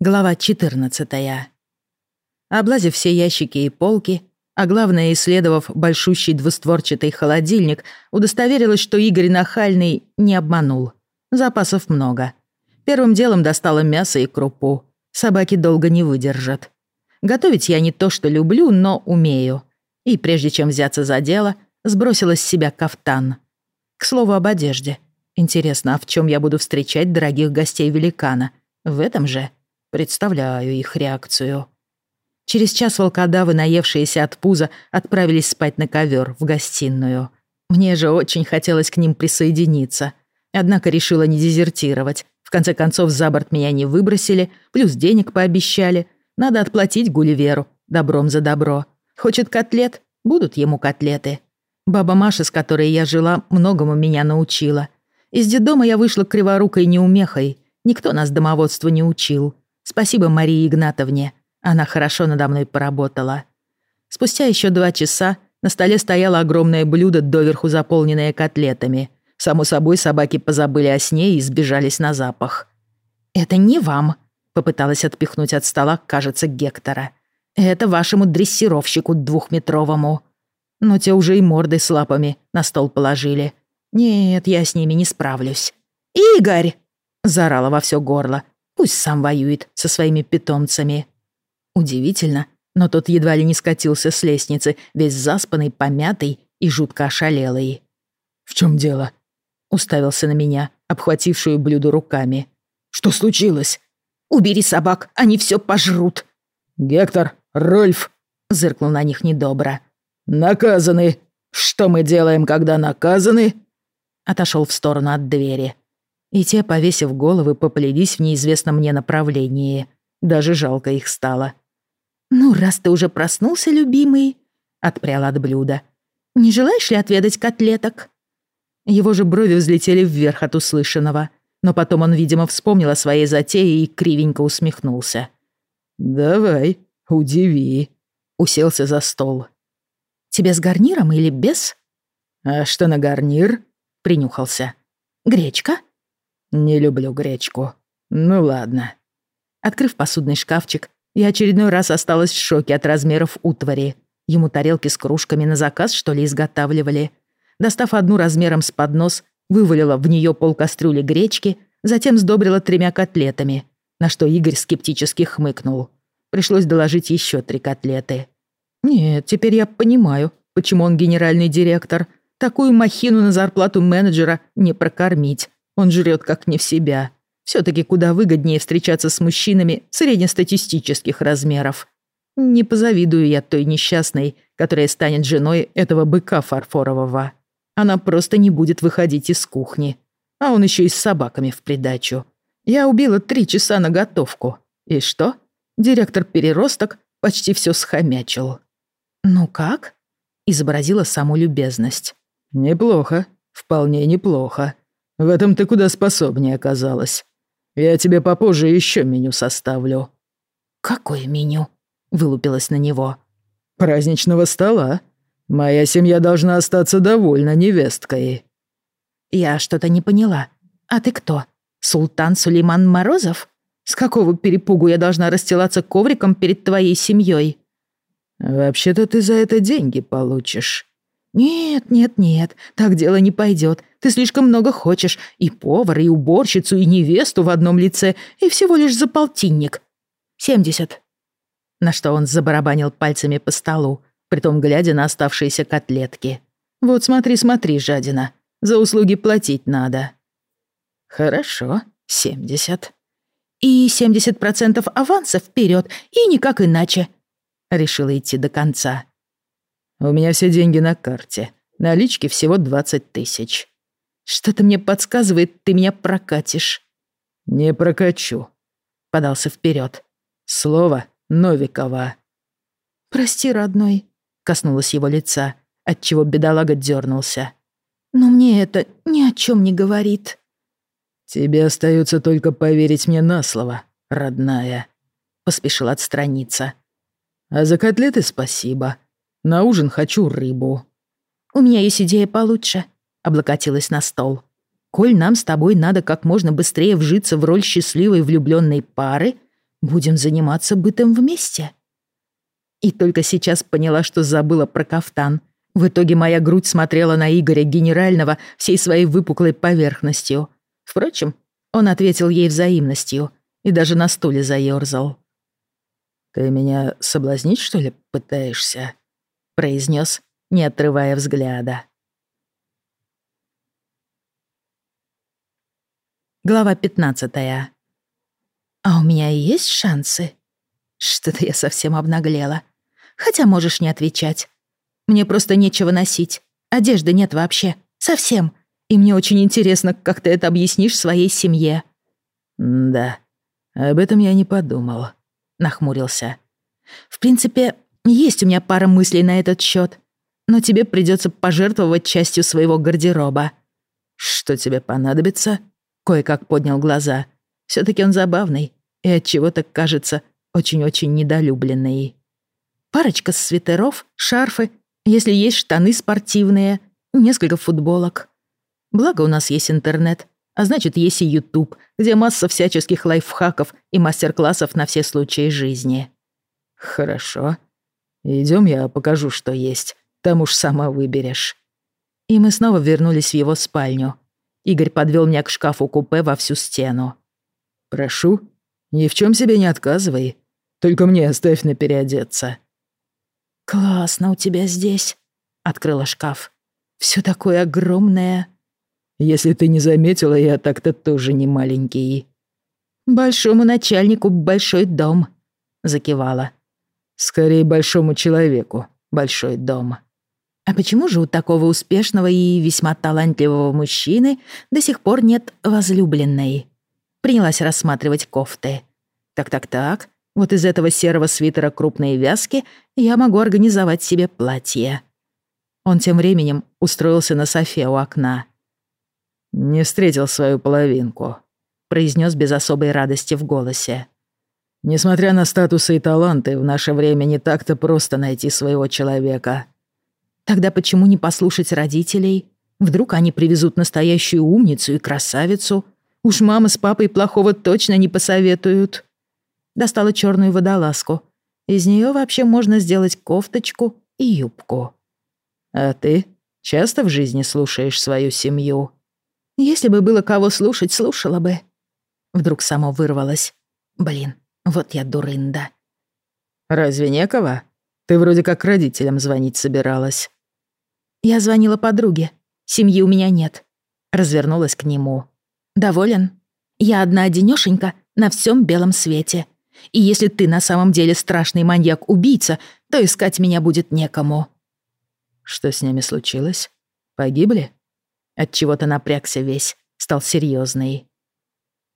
Глава 14. Облазив все ящики и полки, а главное, исследовав большущий двустворчатый холодильник, удостоверилась, что Игорь Нахальный не обманул. Запасов много. Первым делом достала мясо и крупу. Собаки долго не выдержат. Готовить я не то, что люблю, но умею. И прежде чем взяться за дело, сбросила с себя кафтан. К слову об одежде. Интересно, а в чем я буду встречать дорогих гостей великана? В этом же? Представляю их реакцию. Через час волкодавы, наевшиеся от пуза, отправились спать на ковер в гостиную. Мне же очень хотелось к ним присоединиться. Однако решила не дезертировать. В конце концов, за борт меня не выбросили, плюс денег пообещали. Надо отплатить Гулливеру, добром за добро. Хочет котлет? Будут ему котлеты. Баба Маша, с которой я жила, многому меня научила. Из детдома я вышла криворукой неумехой. Никто нас домоводству не учил. Спасибо Марии Игнатовне. Она хорошо надо мной поработала. Спустя еще два часа на столе стояло огромное блюдо, доверху заполненное котлетами. Само собой, собаки позабыли о сне и сбежались на запах. «Это не вам», — попыталась отпихнуть от стола, кажется, Гектора. «Это вашему дрессировщику двухметровому». Но те уже и мордой с лапами на стол положили. «Нет, я с ними не справлюсь». «Игорь!» — заорала во все горло, Пусть сам воюет со своими питомцами. Удивительно, но тот едва ли не скатился с лестницы, весь заспанный, помятый и жутко ошалелый. «В чем дело?» Уставился на меня, обхватившую блюдо руками. «Что случилось?» «Убери собак, они все пожрут!» «Гектор, Рольф!» Зыркнул на них недобро. «Наказаны! Что мы делаем, когда наказаны?» Отошел в сторону от двери и те, повесив головы, поплелись в неизвестном мне направлении. Даже жалко их стало. «Ну, раз ты уже проснулся, любимый», — отпрял от блюда, — «не желаешь ли отведать котлеток?» Его же брови взлетели вверх от услышанного, но потом он, видимо, вспомнил о своей затее и кривенько усмехнулся. «Давай, удиви», — уселся за стол. «Тебе с гарниром или без?» «А что на гарнир?» — принюхался. «Гречка?» «Не люблю гречку. Ну ладно». Открыв посудный шкафчик, я очередной раз осталась в шоке от размеров утвари. Ему тарелки с кружками на заказ, что ли, изготавливали. Достав одну размером с поднос, вывалила в нее полкастрюли гречки, затем сдобрила тремя котлетами, на что Игорь скептически хмыкнул. Пришлось доложить еще три котлеты. Нет, теперь я понимаю, почему он генеральный директор. Такую махину на зарплату менеджера не прокормить. Он жрет как не в себя. Все-таки куда выгоднее встречаться с мужчинами среднестатистических размеров. Не позавидую я той несчастной, которая станет женой этого быка фарфорового. Она просто не будет выходить из кухни. А он еще и с собаками в придачу. Я убила три часа на готовку. И что? Директор Переросток почти все схомячил. «Ну как?» — изобразила саму любезность. «Неплохо, вполне неплохо», в этом ты куда способнее оказалась. Я тебе попозже еще меню составлю». «Какое меню?» — вылупилась на него. «Праздничного стола. Моя семья должна остаться довольна невесткой». «Я что-то не поняла. А ты кто? Султан Сулейман Морозов? С какого перепугу я должна расстилаться ковриком перед твоей семьей?» «Вообще-то ты за это деньги получишь». «Нет, нет, нет, так дело не пойдет. Ты слишком много хочешь. И повара, и уборщицу, и невесту в одном лице, и всего лишь за полтинник. Семьдесят». На что он забарабанил пальцами по столу, притом глядя на оставшиеся котлетки. «Вот смотри, смотри, жадина. За услуги платить надо». «Хорошо, семьдесят». «И семьдесят процентов аванса вперед, и никак иначе», — решила идти до конца. У меня все деньги на карте. Налички всего 20 тысяч. Что-то мне подсказывает, ты меня прокатишь. Не прокачу. Подался вперед. Слово Новикова. Прости, родной, коснулась его лица, отчего бедолага дернулся. Но мне это ни о чем не говорит. Тебе остается только поверить мне на слово, родная. Поспешил отстраниться. А за котлеты спасибо. На ужин хочу рыбу». «У меня есть идея получше», — облокотилась на стол. «Коль нам с тобой надо как можно быстрее вжиться в роль счастливой влюбленной пары, будем заниматься бытом вместе. И только сейчас поняла, что забыла про кафтан. В итоге моя грудь смотрела на Игоря Генерального всей своей выпуклой поверхностью. Впрочем, он ответил ей взаимностью и даже на стуле заёрзал. «Ты меня соблазнить, что ли, пытаешься?» — произнес, не отрывая взгляда. Глава пятнадцатая. «А у меня есть шансы?» Что-то я совсем обнаглела. Хотя можешь не отвечать. Мне просто нечего носить. Одежды нет вообще. Совсем. И мне очень интересно, как ты это объяснишь своей семье. «Да, об этом я не подумал», — нахмурился. «В принципе, есть у меня пара мыслей на этот счет, но тебе придется пожертвовать частью своего гардероба». «Что тебе понадобится?» — кое-как поднял глаза. все таки он забавный и от чего то кажется очень-очень недолюбленный. Парочка свитеров, шарфы, если есть штаны спортивные, несколько футболок. Благо у нас есть интернет, а значит, есть и YouTube, где масса всяческих лайфхаков и мастер-классов на все случаи жизни. Хорошо. Идем, я покажу, что есть. Там уж сама выберешь. И мы снова вернулись в его спальню. Игорь подвел меня к шкафу-купе во всю стену. «Прошу, ни в чем себе не отказывай. Только мне оставь на переодеться». «Классно у тебя здесь», — открыла шкаф. Все такое огромное». «Если ты не заметила, я так-то тоже не маленький». «Большому начальнику большой дом», — закивала. «Скорее большому человеку большой дом». «А почему же у такого успешного и весьма талантливого мужчины до сих пор нет возлюбленной?» Принялась рассматривать кофты. «Так-так-так, вот из этого серого свитера крупной вязки я могу организовать себе платье». Он тем временем устроился на софе у окна. «Не встретил свою половинку», — произнес без особой радости в голосе. «Несмотря на статусы и таланты, в наше время не так-то просто найти своего человека». «Тогда почему не послушать родителей? Вдруг они привезут настоящую умницу и красавицу? Уж мама с папой плохого точно не посоветуют». Достала черную водолазку. Из нее вообще можно сделать кофточку и юбку. А ты часто в жизни слушаешь свою семью? Если бы было кого слушать, слушала бы. Вдруг само вырвалось. Блин, вот я дурында. Разве некого? Ты вроде как родителям звонить собиралась. Я звонила подруге. Семьи у меня нет. Развернулась к нему. Доволен? Я одна одинёшенька на всем белом свете. И если ты на самом деле страшный маньяк-убийца, то искать меня будет некому. Что с ними случилось? Погибли? От чего-то напрягся весь, стал серьезный.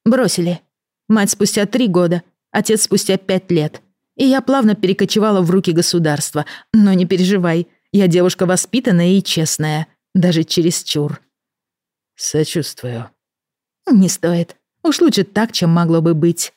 Бросили. Мать спустя три года, отец спустя пять лет. И я плавно перекочевала в руки государства. Но не переживай, я девушка воспитанная и честная, даже чересчур. Сочувствую. Не стоит. Уж лучше так, чем могло бы быть.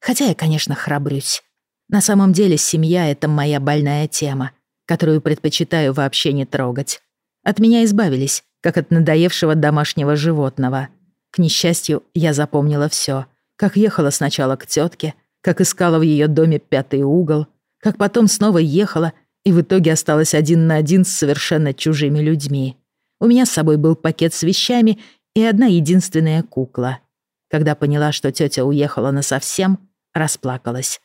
Хотя я, конечно, храбрюсь. На самом деле семья — это моя больная тема которую предпочитаю вообще не трогать. От меня избавились, как от надоевшего домашнего животного. К несчастью, я запомнила все, как ехала сначала к тетке, как искала в ее доме пятый угол, как потом снова ехала и в итоге осталась один на один с совершенно чужими людьми. У меня с собой был пакет с вещами и одна единственная кукла. Когда поняла, что тетя уехала насовсем, расплакалась.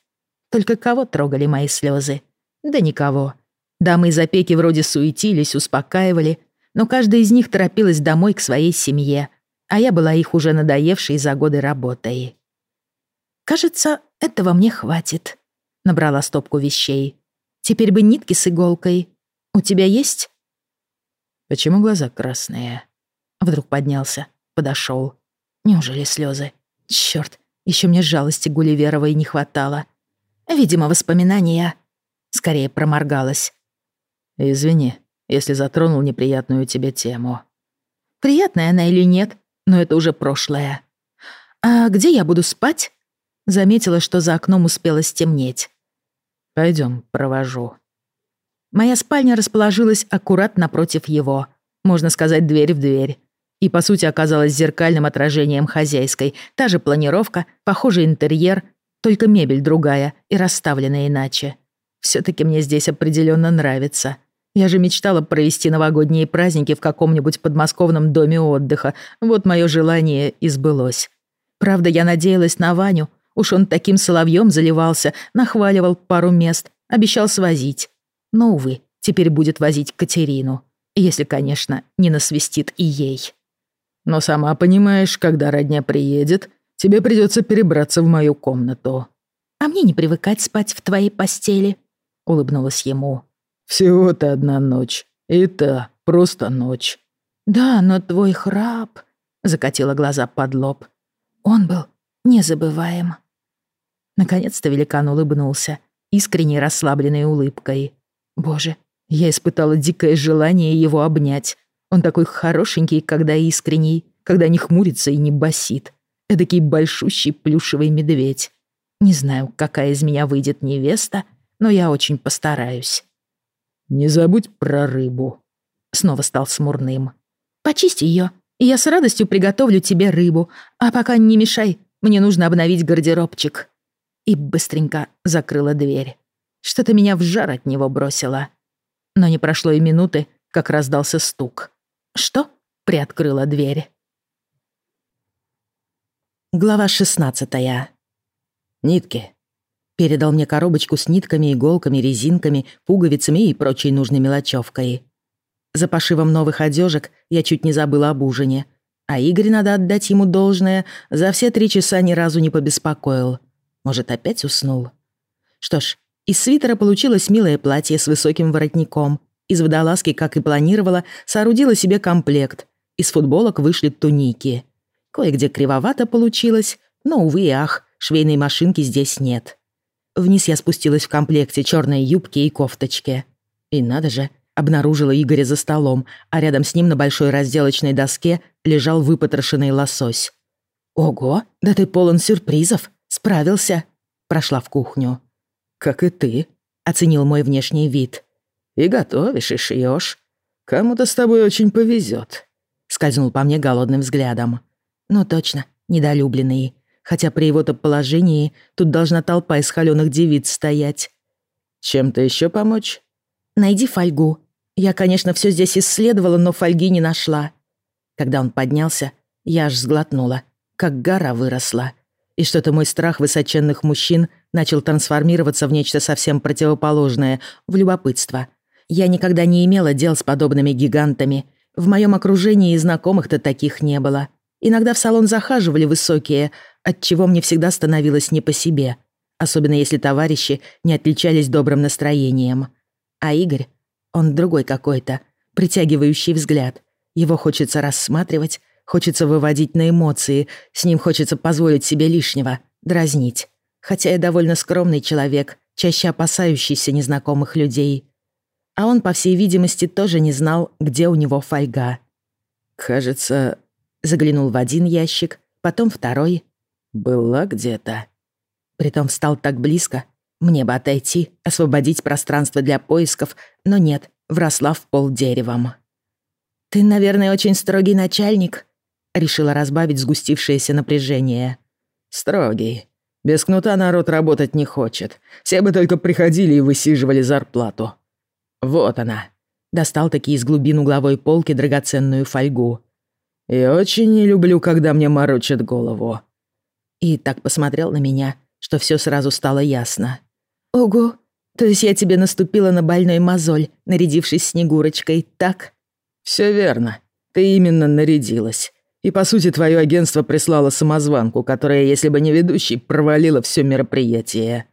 Только кого трогали мои слезы? Да никого. Дамы из опеки вроде суетились, успокаивали, но каждая из них торопилась домой к своей семье, а я была их уже надоевшей за годы работой. «Кажется, этого мне хватит», — набрала стопку вещей. «Теперь бы нитки с иголкой. У тебя есть?» «Почему глаза красные?» Вдруг поднялся, подошел. Неужели слезы? Черт, еще мне жалости Гулливеровой не хватало. Видимо, воспоминания. Скорее проморгалась. Извини, если затронул неприятную тебе тему. Приятная она или нет, но это уже прошлое. А где я буду спать? Заметила, что за окном успело стемнеть. Пойдем, провожу. Моя спальня расположилась аккурат напротив его. Можно сказать, дверь в дверь. И, по сути, оказалась зеркальным отражением хозяйской. Та же планировка, похожий интерьер, только мебель другая и расставлена иначе. все таки мне здесь определенно нравится. Я же мечтала провести новогодние праздники в каком-нибудь подмосковном доме отдыха. Вот мое желание и сбылось. Правда, я надеялась на Ваню. Уж он таким соловьем заливался, нахваливал пару мест, обещал свозить. Но, увы, теперь будет возить Катерину. Если, конечно, не насвистит и ей. Но сама понимаешь, когда родня приедет, тебе придется перебраться в мою комнату. А мне не привыкать спать в твоей постели, улыбнулась ему. Всего-то одна ночь. И та просто ночь. Да, но твой храп, закатила глаза под лоб. Он был незабываем. Наконец-то великан улыбнулся, искренней расслабленной улыбкой. Боже, я испытала дикое желание его обнять. Он такой хорошенький, когда искренний, когда не хмурится и не басит. Эдакий большущий плюшевый медведь. Не знаю, какая из меня выйдет невеста, но я очень постараюсь. «Не забудь про рыбу», — снова стал смурным. «Почисти ее, и я с радостью приготовлю тебе рыбу. А пока не мешай, мне нужно обновить гардеробчик». И быстренько закрыла дверь. Что-то меня в жар от него бросило. Но не прошло и минуты, как раздался стук. «Что?» — приоткрыла дверь. Глава шестнадцатая. «Нитки». Передал мне коробочку с нитками, иголками, резинками, пуговицами и прочей нужной мелочевкой. За пошивом новых одежек я чуть не забыла об ужине. А Игорь, надо отдать ему должное, за все три часа ни разу не побеспокоил. Может, опять уснул? Что ж, из свитера получилось милое платье с высоким воротником. Из водолазки, как и планировала, соорудила себе комплект. Из футболок вышли туники. Кое-где кривовато получилось, но, увы и ах, швейной машинки здесь нет. Вниз я спустилась в комплекте черной юбки и кофточки. И надо же, обнаружила Игоря за столом, а рядом с ним на большой разделочной доске лежал выпотрошенный лосось. «Ого, да ты полон сюрпризов! Справился!» Прошла в кухню. «Как и ты», — оценил мой внешний вид. «И готовишь, и шьешь. Кому-то с тобой очень повезет. скользнул по мне голодным взглядом. «Ну точно, недолюбленный. Хотя при его-то положении тут должна толпа из холёных девиц стоять». «Чем-то еще помочь?» «Найди фольгу. Я, конечно, все здесь исследовала, но фольги не нашла». Когда он поднялся, я аж сглотнула, как гора выросла и что-то мой страх высоченных мужчин начал трансформироваться в нечто совсем противоположное, в любопытство. Я никогда не имела дел с подобными гигантами. В моем окружении и знакомых-то таких не было. Иногда в салон захаживали высокие, от чего мне всегда становилось не по себе, особенно если товарищи не отличались добрым настроением. А Игорь, он другой какой-то, притягивающий взгляд. Его хочется рассматривать, Хочется выводить на эмоции, с ним хочется позволить себе лишнего, дразнить. Хотя я довольно скромный человек, чаще опасающийся незнакомых людей. А он, по всей видимости, тоже не знал, где у него фольга. «Кажется...» Заглянул в один ящик, потом второй. «Была где-то». Притом встал так близко. Мне бы отойти, освободить пространство для поисков, но нет, вросла в пол деревом. «Ты, наверное, очень строгий начальник», решила разбавить сгустившееся напряжение. «Строгий. Без кнута народ работать не хочет. Все бы только приходили и высиживали зарплату. Вот она». Достал таки из глубин угловой полки драгоценную фольгу. «И очень не люблю, когда мне морочат голову». И так посмотрел на меня, что все сразу стало ясно. «Ого, то есть я тебе наступила на больной мозоль, нарядившись Снегурочкой, так?» Все верно. Ты именно нарядилась. И, по сути, твое агентство прислало самозванку, которая, если бы не ведущий, провалила все мероприятие.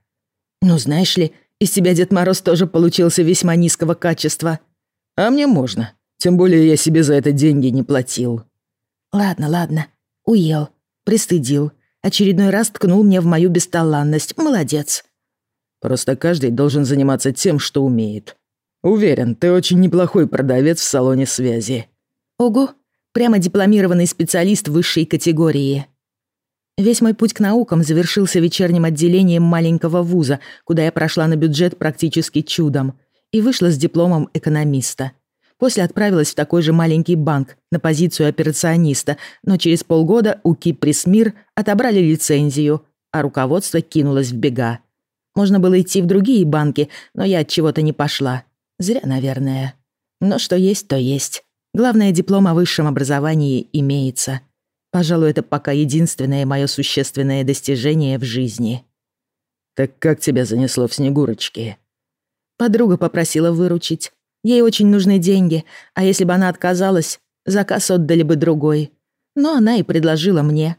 Ну, знаешь ли, из тебя Дед Мороз тоже получился весьма низкого качества. А мне можно. Тем более я себе за это деньги не платил. Ладно, ладно. Уел. Пристыдил. Очередной раз ткнул мне в мою бесталанность. Молодец. Просто каждый должен заниматься тем, что умеет. Уверен, ты очень неплохой продавец в салоне связи. Ого, Прямо дипломированный специалист высшей категории. Весь мой путь к наукам завершился вечерним отделением маленького вуза, куда я прошла на бюджет практически чудом, и вышла с дипломом экономиста. После отправилась в такой же маленький банк на позицию операциониста, но через полгода у Киприсмир отобрали лицензию, а руководство кинулось в бега. Можно было идти в другие банки, но я от чего-то не пошла. Зря, наверное. Но что есть, то есть. Главное, диплом о высшем образовании имеется. Пожалуй, это пока единственное мое существенное достижение в жизни. «Так как тебя занесло в Снегурочки?» Подруга попросила выручить. Ей очень нужны деньги, а если бы она отказалась, заказ отдали бы другой. Но она и предложила мне.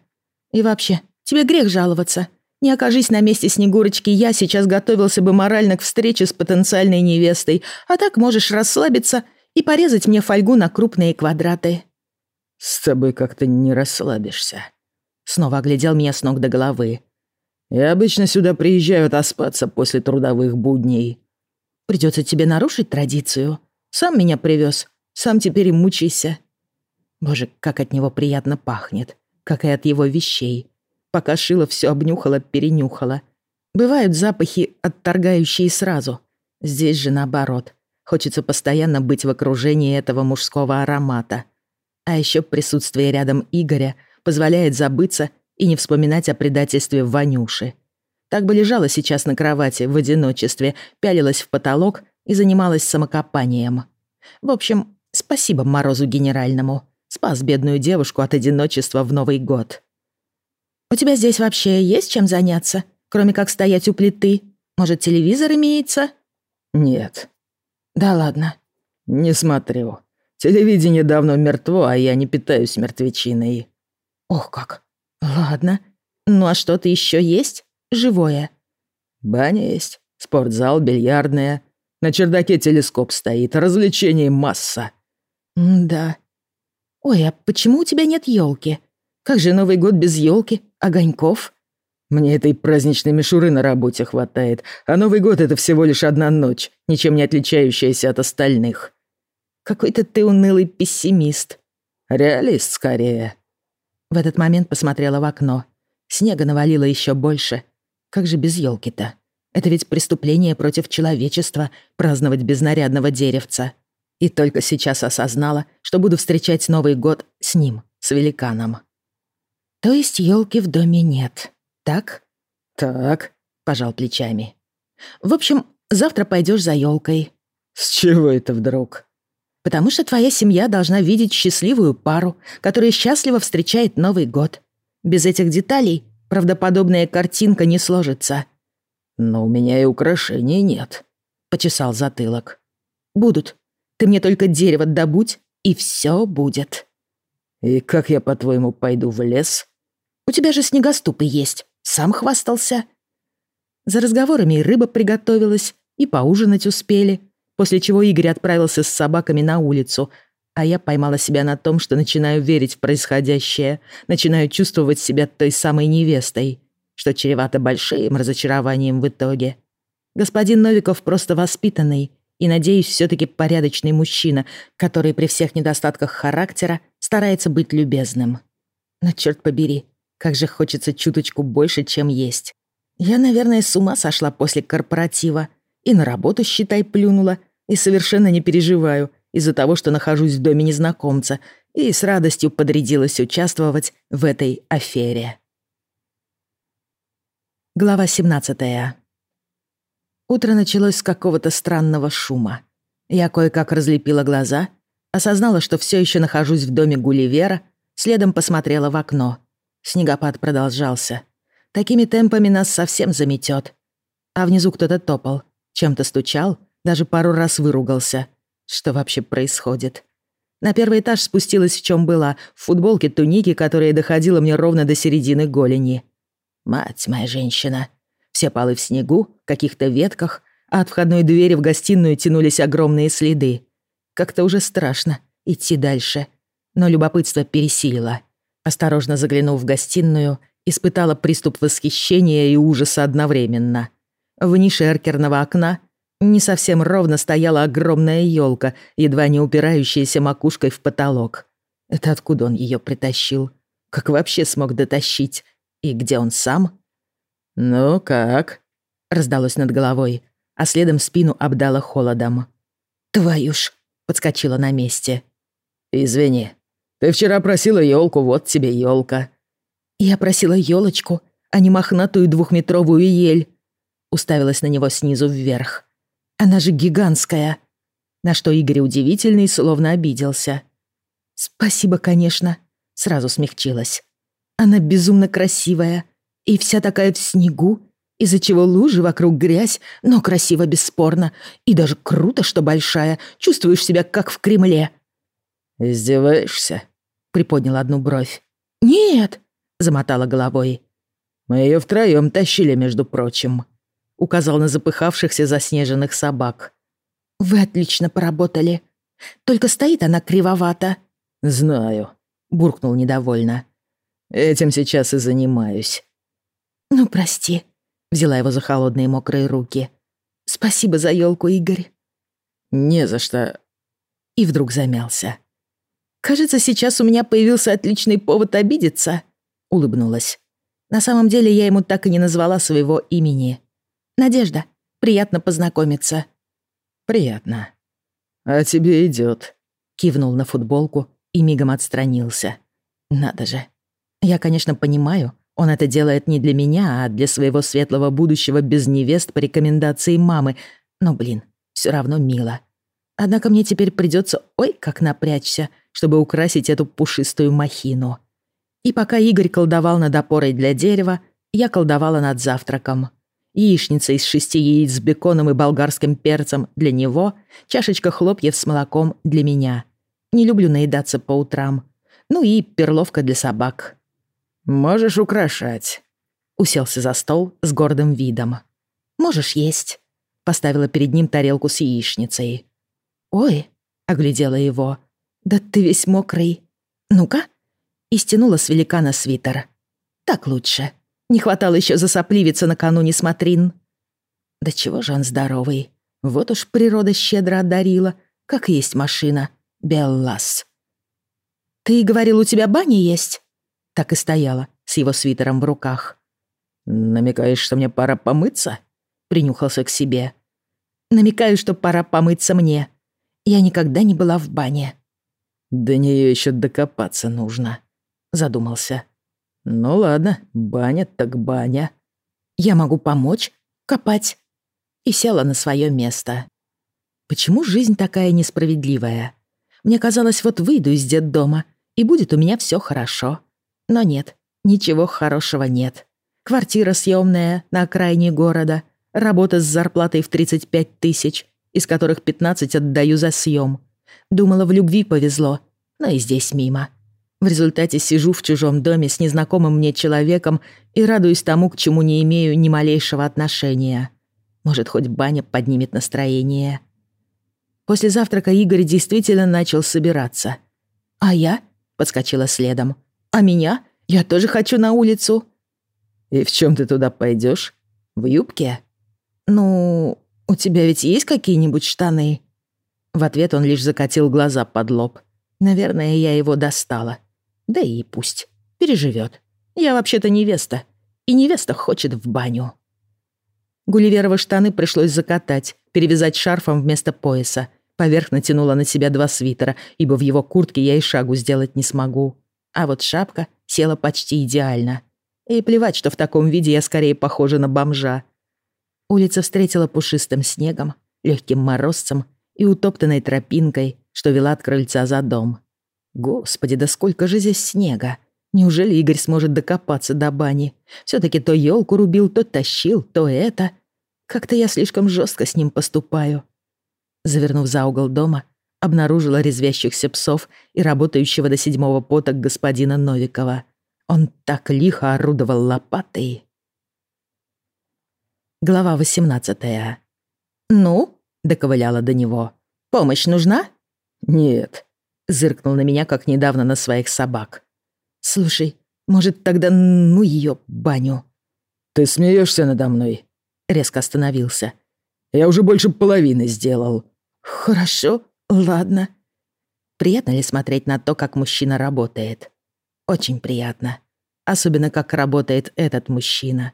И вообще, тебе грех жаловаться. Не окажись на месте Снегурочки, я сейчас готовился бы морально к встрече с потенциальной невестой, а так можешь расслабиться и порезать мне фольгу на крупные квадраты». «С тобой как-то не расслабишься», — снова оглядел меня с ног до головы. «Я обычно сюда приезжаю отоспаться после трудовых будней». «Придется тебе нарушить традицию. Сам меня привез, сам теперь и мучайся». Боже, как от него приятно пахнет, как и от его вещей. Пока шила, все обнюхала-перенюхала. Бывают запахи, отторгающие сразу. Здесь же наоборот. Хочется постоянно быть в окружении этого мужского аромата. А еще присутствие рядом Игоря позволяет забыться и не вспоминать о предательстве Ванюши. Так бы лежала сейчас на кровати в одиночестве, пялилась в потолок и занималась самокопанием. В общем, спасибо Морозу Генеральному. Спас бедную девушку от одиночества в Новый год. «У тебя здесь вообще есть чем заняться, кроме как стоять у плиты? Может, телевизор имеется?» «Нет». «Да ладно». «Не смотрю. Телевидение давно мертво, а я не питаюсь мертвечиной». «Ох как. Ладно. Ну а что-то еще есть? Живое?» «Баня есть, спортзал, бильярдная. На чердаке телескоп стоит, развлечений масса». «Да. Ой, а почему у тебя нет елки? Как же Новый год без елки? огоньков?» «Мне этой праздничной мишуры на работе хватает, а Новый год — это всего лишь одна ночь, ничем не отличающаяся от остальных». «Какой-то ты унылый пессимист». «Реалист, скорее». В этот момент посмотрела в окно. Снега навалило еще больше. Как же без елки то Это ведь преступление против человечества — праздновать без нарядного деревца. И только сейчас осознала, что буду встречать Новый год с ним, с великаном. То есть елки в доме нет, так? Так, пожал плечами. В общем, завтра пойдешь за елкой. С чего это вдруг? Потому что твоя семья должна видеть счастливую пару, которая счастливо встречает Новый год. Без этих деталей правдоподобная картинка не сложится. Но у меня и украшений нет, почесал затылок. Будут. Ты мне только дерево добудь, и все будет. И как я, по-твоему, пойду в лес? У тебя же снегоступы есть. Сам хвастался». За разговорами рыба приготовилась, и поужинать успели, после чего Игорь отправился с собаками на улицу, а я поймала себя на том, что начинаю верить в происходящее, начинаю чувствовать себя той самой невестой, что чревато большим разочарованием в итоге. Господин Новиков просто воспитанный и, надеюсь, все таки порядочный мужчина, который при всех недостатках характера старается быть любезным. Но черт побери, как же хочется чуточку больше, чем есть. Я, наверное, с ума сошла после корпоратива. И на работу, считай, плюнула. И совершенно не переживаю из-за того, что нахожусь в доме незнакомца. И с радостью подрядилась участвовать в этой афере. Глава 17. Утро началось с какого-то странного шума. Я кое-как разлепила глаза, осознала, что все еще нахожусь в доме Гулливера, следом посмотрела в окно. Снегопад продолжался. Такими темпами нас совсем заметет. А внизу кто-то топал, чем-то стучал, даже пару раз выругался. Что вообще происходит? На первый этаж спустилась в чем была, в футболке туники, которая доходила мне ровно до середины голени. Мать моя женщина. Все полы в снегу, каких-то ветках, а от входной двери в гостиную тянулись огромные следы. Как-то уже страшно идти дальше. Но любопытство пересилило. Осторожно заглянув в гостиную, испытала приступ восхищения и ужаса одновременно. В нише эркерного окна не совсем ровно стояла огромная елка, едва не упирающаяся макушкой в потолок. Это откуда он ее притащил? Как вообще смог дотащить? И где он сам? «Ну как?» — раздалось над головой, а следом спину обдало холодом. «Твою ж!» — подскочила на месте. «Извини, ты вчера просила елку, вот тебе елка. Я просила елочку, а не мохнатую двухметровую ель. Уставилась на него снизу вверх. Она же гигантская. На что Игорь удивительный словно обиделся. «Спасибо, конечно», — сразу смягчилась. «Она безумно красивая и вся такая в снегу, из-за чего лужи вокруг грязь, но красиво бесспорно. И даже круто, что большая, чувствуешь себя как в Кремле». «Издеваешься?» — приподнял одну бровь. «Нет», — замотала головой. «Мы ее втроем тащили, между прочим», — указал на запыхавшихся заснеженных собак. «Вы отлично поработали. Только стоит она кривовато». «Знаю», — буркнул недовольно. «Этим сейчас и занимаюсь». «Ну, прости», — взяла его за холодные мокрые руки. «Спасибо за елку, Игорь». «Не за что». И вдруг замялся. «Кажется, сейчас у меня появился отличный повод обидеться», — улыбнулась. На самом деле я ему так и не назвала своего имени. «Надежда, приятно познакомиться». «Приятно». «А тебе идет», — кивнул на футболку и мигом отстранился. «Надо же. Я, конечно, понимаю, он это делает не для меня, а для своего светлого будущего без невест по рекомендации мамы, но, блин, все равно мило. Однако мне теперь придется, ой, как напрячься, чтобы украсить эту пушистую махину. И пока Игорь колдовал над опорой для дерева, я колдовала над завтраком. Яичница из шести яиц с беконом и болгарским перцем для него, чашечка хлопьев с молоком для меня. Не люблю наедаться по утрам. Ну и перловка для собак. «Можешь украшать», — уселся за стол с гордым видом. «Можешь есть», — поставила перед ним тарелку с яичницей. «Ой», — оглядела его, «Да ты весь мокрый. Ну-ка». И стянула с великана свитер. «Так лучше. Не хватало еще засопливиться накануне смотрин». Да чего же он здоровый. Вот уж природа щедро одарила, как есть машина. Беллас. «Ты говорил, у тебя баня есть?» Так и стояла, с его свитером в руках. «Намекаешь, что мне пора помыться?» Принюхался к себе. «Намекаю, что пора помыться мне. Я никогда не была в бане». До нее еще докопаться нужно, задумался. Ну ладно, баня так баня. Я могу помочь копать. И села на свое место. Почему жизнь такая несправедливая? Мне казалось, вот выйду из детдома, и будет у меня все хорошо. Но нет, ничего хорошего нет. Квартира съемная на окраине города, работа с зарплатой в 35 тысяч, из которых 15 отдаю за съем. Думала, в любви повезло, но и здесь мимо. В результате сижу в чужом доме с незнакомым мне человеком и радуюсь тому, к чему не имею ни малейшего отношения. Может, хоть баня поднимет настроение. После завтрака Игорь действительно начал собираться. «А я?» — подскочила следом. «А меня? Я тоже хочу на улицу». «И в чем ты туда пойдешь? В юбке?» «Ну, у тебя ведь есть какие-нибудь штаны?» В ответ он лишь закатил глаза под лоб. Наверное, я его достала. Да и пусть. Переживет. Я вообще-то невеста. И невеста хочет в баню. Гулливеровы штаны пришлось закатать, перевязать шарфом вместо пояса. Поверх натянула на себя два свитера, ибо в его куртке я и шагу сделать не смогу. А вот шапка села почти идеально. И плевать, что в таком виде я скорее похожа на бомжа. Улица встретила пушистым снегом, легким морозцем и утоптанной тропинкой, что вела от крыльца за дом. Господи, да сколько же здесь снега! Неужели Игорь сможет докопаться до бани? все таки то елку рубил, то тащил, то это. Как-то я слишком жестко с ним поступаю. Завернув за угол дома, обнаружила резвящихся псов и работающего до седьмого пота господина Новикова. Он так лихо орудовал лопатой. Глава восемнадцатая. «Ну?» — доковыляла до него. «Помощь нужна?» «Нет», — зыркнул на меня, как недавно на своих собак. «Слушай, может, тогда ну ее баню?» «Ты смеешься надо мной?» Резко остановился. «Я уже больше половины сделал». «Хорошо, ладно». Приятно ли смотреть на то, как мужчина работает? Очень приятно. Особенно, как работает этот мужчина.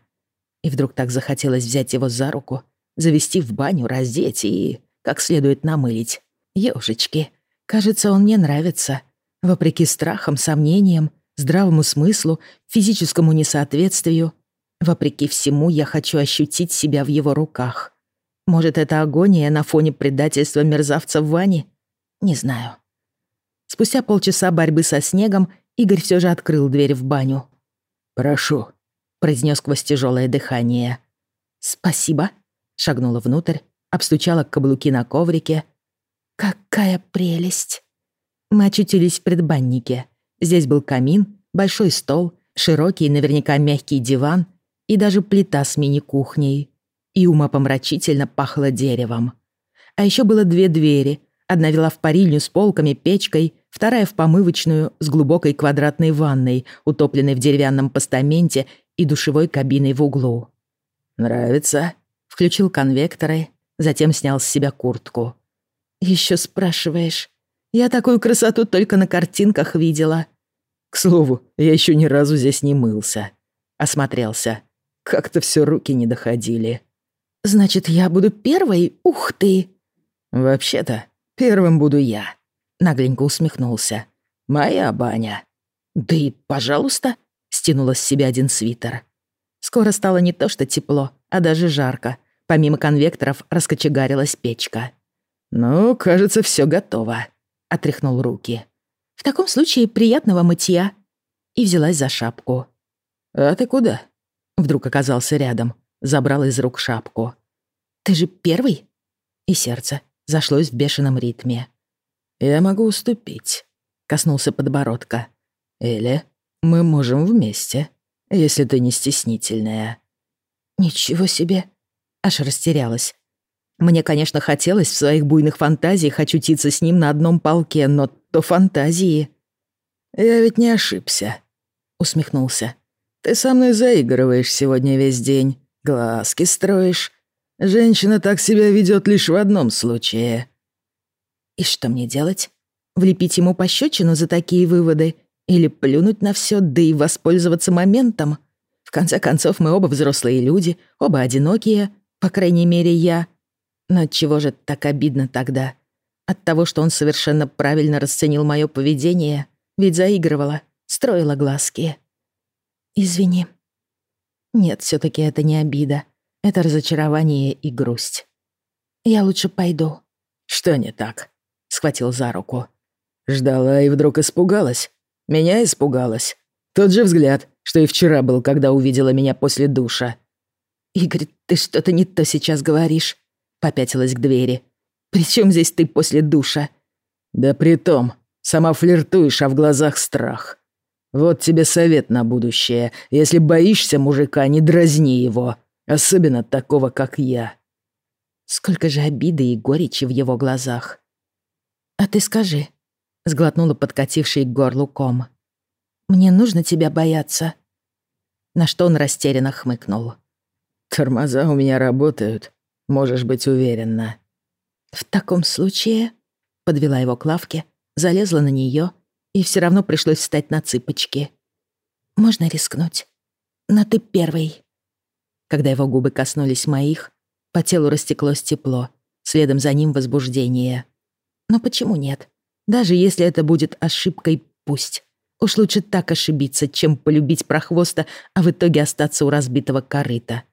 И вдруг так захотелось взять его за руку, завести в баню, раздеть и как следует намылить. Ёжечки, кажется, он мне нравится. Вопреки страхам, сомнениям, здравому смыслу, физическому несоответствию. Вопреки всему, я хочу ощутить себя в его руках. Может, это агония на фоне предательства мерзавца Вани? Не знаю. Спустя полчаса борьбы со снегом Игорь все же открыл дверь в баню. «Прошу», — произнес сквозь тяжелое дыхание. «Спасибо», — шагнула внутрь, обстучала каблуки на коврике. «Какая прелесть!» Мы очутились в предбаннике. Здесь был камин, большой стол, широкий, наверняка мягкий диван и даже плита с мини-кухней. И умопомрачительно пахло деревом. А еще было две двери. Одна вела в парильню с полками, печкой, вторая в помывочную с глубокой квадратной ванной, утопленной в деревянном постаменте и душевой кабиной в углу. «Нравится?» — включил конвекторы, затем снял с себя куртку. «Еще спрашиваешь. Я такую красоту только на картинках видела». «К слову, я еще ни разу здесь не мылся». Осмотрелся. Как-то все руки не доходили. «Значит, я буду первой? Ух ты!» «Вообще-то, первым буду я», — нагленько усмехнулся. «Моя баня». «Да и пожалуйста», — стянула с себя один свитер. Скоро стало не то что тепло, а даже жарко. Помимо конвекторов раскочегарилась печка. «Ну, кажется, все готово», — отряхнул руки. «В таком случае приятного мытья». И взялась за шапку. «А ты куда?» Вдруг оказался рядом, забрал из рук шапку. «Ты же первый?» И сердце зашлось в бешеном ритме. «Я могу уступить», — коснулся подбородка. «Или мы можем вместе, если ты не стеснительная». «Ничего себе!» Аж растерялась. Мне, конечно, хотелось в своих буйных фантазиях очутиться с ним на одном полке, но то фантазии. «Я ведь не ошибся», — усмехнулся. «Ты со мной заигрываешь сегодня весь день, глазки строишь. Женщина так себя ведет лишь в одном случае». «И что мне делать? Влепить ему пощечину за такие выводы? Или плюнуть на все, да и воспользоваться моментом? В конце концов, мы оба взрослые люди, оба одинокие, по крайней мере, я...» Но чего же так обидно тогда? От того, что он совершенно правильно расценил мое поведение, ведь заигрывала, строила глазки. Извини. Нет, все таки это не обида. Это разочарование и грусть. Я лучше пойду. Что не так? Схватил за руку. Ждала и вдруг испугалась. Меня испугалась. Тот же взгляд, что и вчера был, когда увидела меня после душа. «Игорь, ты что-то не то сейчас говоришь попятилась к двери. «При чем здесь ты после душа?» «Да при том, сама флиртуешь, а в глазах страх. Вот тебе совет на будущее. Если боишься мужика, не дразни его. Особенно такого, как я». Сколько же обиды и горечи в его глазах. «А ты скажи», — сглотнула подкативший к горлу ком. «Мне нужно тебя бояться». На что он растерянно хмыкнул. «Тормоза у меня работают, Можешь быть уверена». «В таком случае...» Подвела его к лавке, залезла на нее, и все равно пришлось встать на цыпочки. «Можно рискнуть? Но ты первый». Когда его губы коснулись моих, по телу растеклось тепло, следом за ним возбуждение. Но почему нет? Даже если это будет ошибкой, пусть. Уж лучше так ошибиться, чем полюбить прохвоста, а в итоге остаться у разбитого корыта.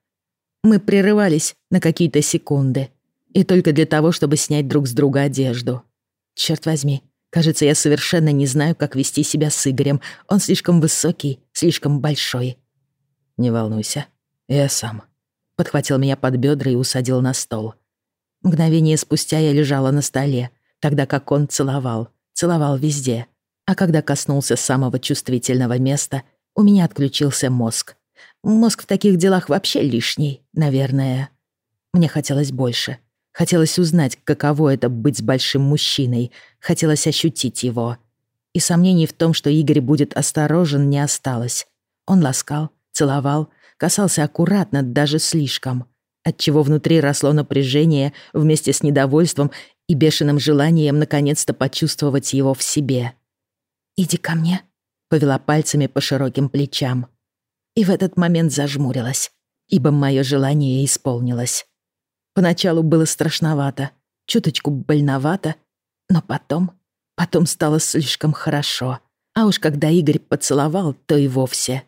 Мы прерывались на какие-то секунды. И только для того, чтобы снять друг с друга одежду. Черт возьми, кажется, я совершенно не знаю, как вести себя с Игорем. Он слишком высокий, слишком большой. Не волнуйся, я сам. Подхватил меня под бедра и усадил на стол. Мгновение спустя я лежала на столе, тогда как он целовал, целовал везде. А когда коснулся самого чувствительного места, у меня отключился мозг. Мозг в таких делах вообще лишний, наверное. Мне хотелось больше. Хотелось узнать, каково это быть с большим мужчиной. Хотелось ощутить его. И сомнений в том, что Игорь будет осторожен, не осталось. Он ласкал, целовал, касался аккуратно, даже слишком. Отчего внутри росло напряжение вместе с недовольством и бешеным желанием наконец-то почувствовать его в себе. «Иди ко мне», — повела пальцами по широким плечам и в этот момент зажмурилась, ибо мое желание исполнилось. Поначалу было страшновато, чуточку больновато, но потом, потом стало слишком хорошо. А уж когда Игорь поцеловал, то и вовсе.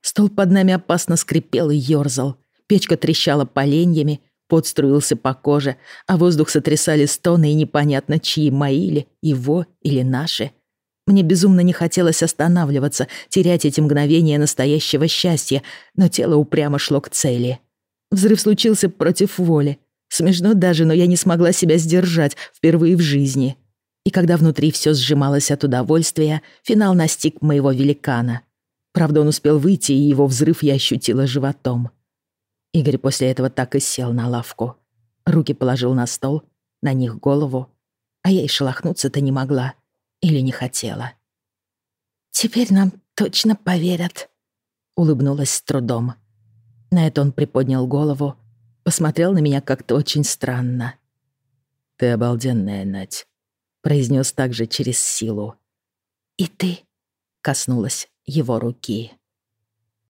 Стол под нами опасно скрипел и ёрзал. Печка трещала поленьями, пот струился по коже, а воздух сотрясали стоны и непонятно чьи, мои ли, его или наши. Мне безумно не хотелось останавливаться, терять эти мгновения настоящего счастья, но тело упрямо шло к цели. Взрыв случился против воли. Смешно даже, но я не смогла себя сдержать впервые в жизни. И когда внутри все сжималось от удовольствия, финал настиг моего великана. Правда, он успел выйти, и его взрыв я ощутила животом. Игорь после этого так и сел на лавку. Руки положил на стол, на них голову, а я и шелохнуться-то не могла или не хотела. «Теперь нам точно поверят», — улыбнулась с трудом. На это он приподнял голову, посмотрел на меня как-то очень странно. «Ты обалденная, Надь произнес также через силу. «И ты?» — коснулась его руки.